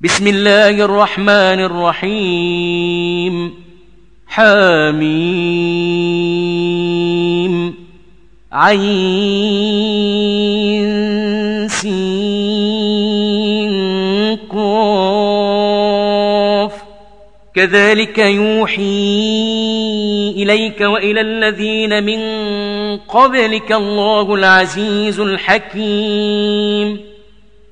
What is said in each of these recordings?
بسم الله الرحمن الرحيم حميم عين كذلك يوحي إليك وإلى الذين من قبلك الله العزيز الحكيم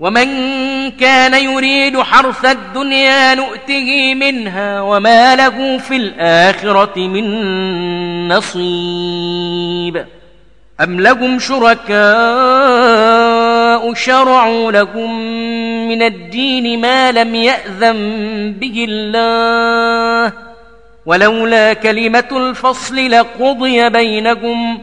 ومن كان يريد حرث الدنيا نؤته منها وما له في الآخرة من نصيب. أم لهم شركاء شرعوا لهم من الدين ما لم يأذن به الله ولولا كلمة الفصل لقضي بينهم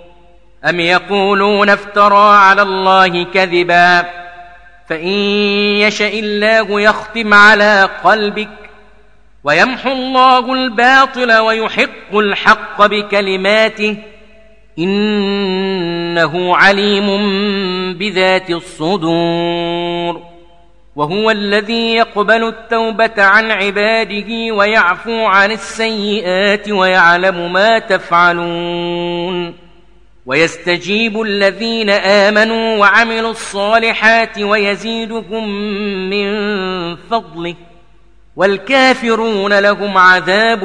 أم يقولون افترى على الله كذبا فإن يشأ الله يختم على قلبك ويمحو الله الباطل ويحق الحق بكلماته إنه عليم بذات الصدور وهو الذي يقبل التوبة عن عباده ويعفو عن السيئات ويعلم ما تفعلون ويستجيب الذين آمنوا وعملوا الصالحات ويزيدهم من فضله والكافرون لهم عذاب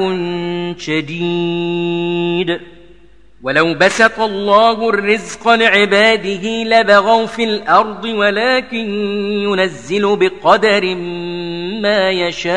شديد. ولو بسط الله الرزق لعباده لبغوا في الأرض ولكن ينزل بقدر ما يشاء.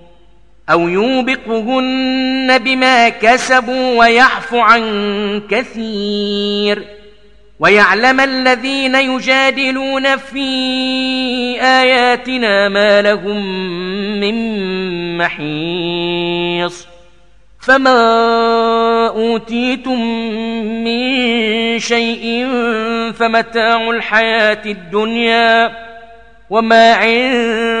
أو يوبقهن بما كسبوا ويعفو عن كثير ويعلم الذين يجادلون في آياتنا ما لهم من محيص فما أوتيتم من شيء فمتاع الحياة الدنيا وما عند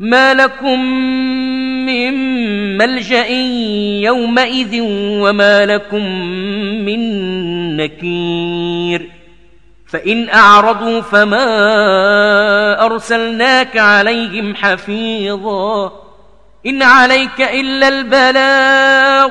ما لكم من ملجأ يومئذ وما لكم من نكير فإن أعرضوا فما أرسلناك عليهم حفيظا إن عليك إلا البلاغ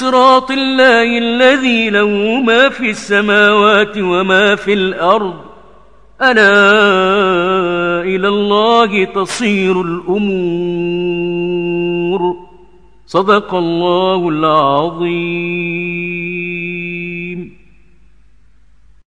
صراط الله الذي له ما في السماوات وما في الأرض. ألا إلى الله تصير الأمور. صدق الله العظيم.